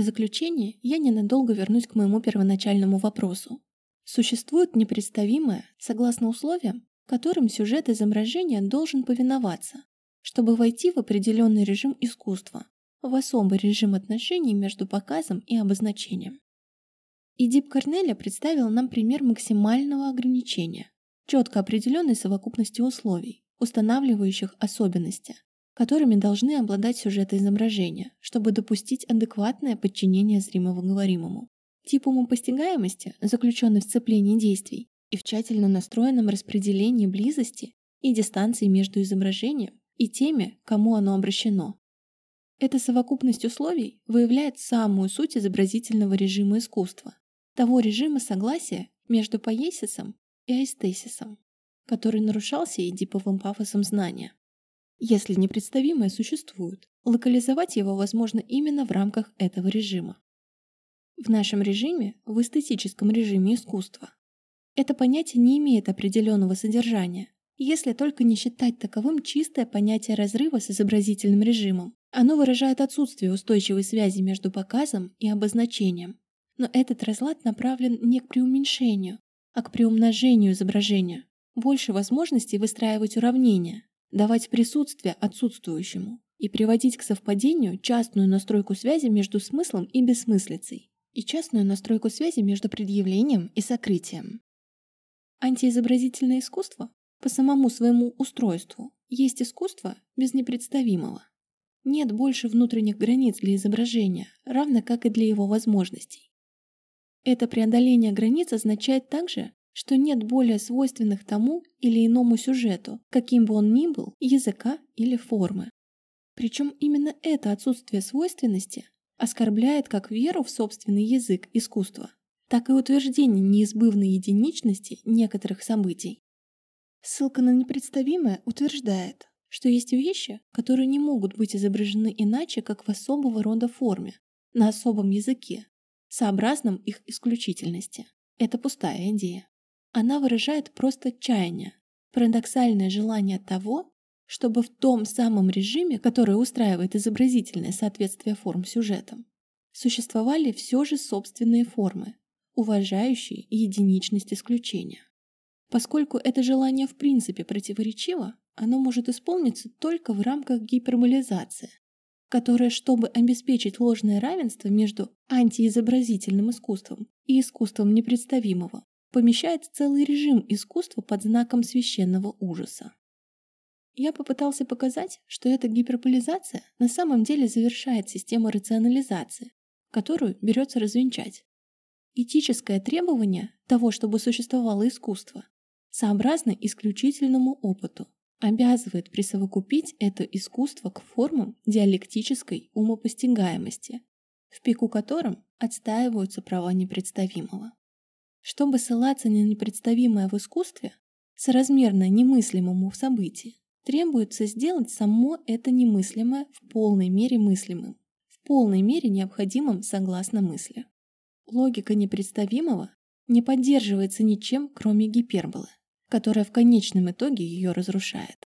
В заключение я ненадолго вернусь к моему первоначальному вопросу. Существует непредставимое, согласно условиям, которым сюжет изображения должен повиноваться, чтобы войти в определенный режим искусства, в особый режим отношений между показом и обозначением. Идип Корнеля представил нам пример максимального ограничения, четко определенной совокупности условий, устанавливающих особенности, которыми должны обладать сюжеты изображения, чтобы допустить адекватное подчинение зримого говоримому. Тип умопостигаемости, заключенный в сцеплении действий и в тщательно настроенном распределении близости и дистанции между изображением и теми, кому оно обращено. Эта совокупность условий выявляет самую суть изобразительного режима искусства, того режима согласия между поесисом и аэстесисом, который нарушался эдиповым пафосом знания. Если непредставимое существует, локализовать его возможно именно в рамках этого режима. В нашем режиме, в эстетическом режиме искусства, это понятие не имеет определенного содержания, если только не считать таковым чистое понятие разрыва с изобразительным режимом. Оно выражает отсутствие устойчивой связи между показом и обозначением. Но этот разлад направлен не к преуменьшению, а к приумножению изображения. Больше возможностей выстраивать уравнения, давать присутствие отсутствующему и приводить к совпадению частную настройку связи между смыслом и бессмыслицей и частную настройку связи между предъявлением и сокрытием. Антиизобразительное искусство по самому своему устройству есть искусство без непредставимого. Нет больше внутренних границ для изображения, равно как и для его возможностей. Это преодоление границ означает также, что нет более свойственных тому или иному сюжету, каким бы он ни был, языка или формы. Причем именно это отсутствие свойственности оскорбляет как веру в собственный язык искусства, так и утверждение неизбывной единичности некоторых событий. Ссылка на непредставимое утверждает, что есть вещи, которые не могут быть изображены иначе, как в особого рода форме, на особом языке, сообразном их исключительности. Это пустая идея. Она выражает просто чаяние, парадоксальное желание того, чтобы в том самом режиме, который устраивает изобразительное соответствие форм сюжетам, существовали все же собственные формы, уважающие единичность исключения. Поскольку это желание в принципе противоречиво, оно может исполниться только в рамках гиперболизации, которая, чтобы обеспечить ложное равенство между антиизобразительным искусством и искусством непредставимого, помещает целый режим искусства под знаком священного ужаса. Я попытался показать, что эта гиперболизация на самом деле завершает систему рационализации, которую берется развенчать. Этическое требование того, чтобы существовало искусство, сообразно исключительному опыту, обязывает присовокупить это искусство к формам диалектической умопостигаемости, в пику которым отстаиваются права непредставимого. Чтобы ссылаться на непредставимое в искусстве, соразмерно немыслимому в событии, требуется сделать само это немыслимое в полной мере мыслимым, в полной мере необходимым согласно мысли. Логика непредставимого не поддерживается ничем, кроме гиперболы которая в конечном итоге ее разрушает.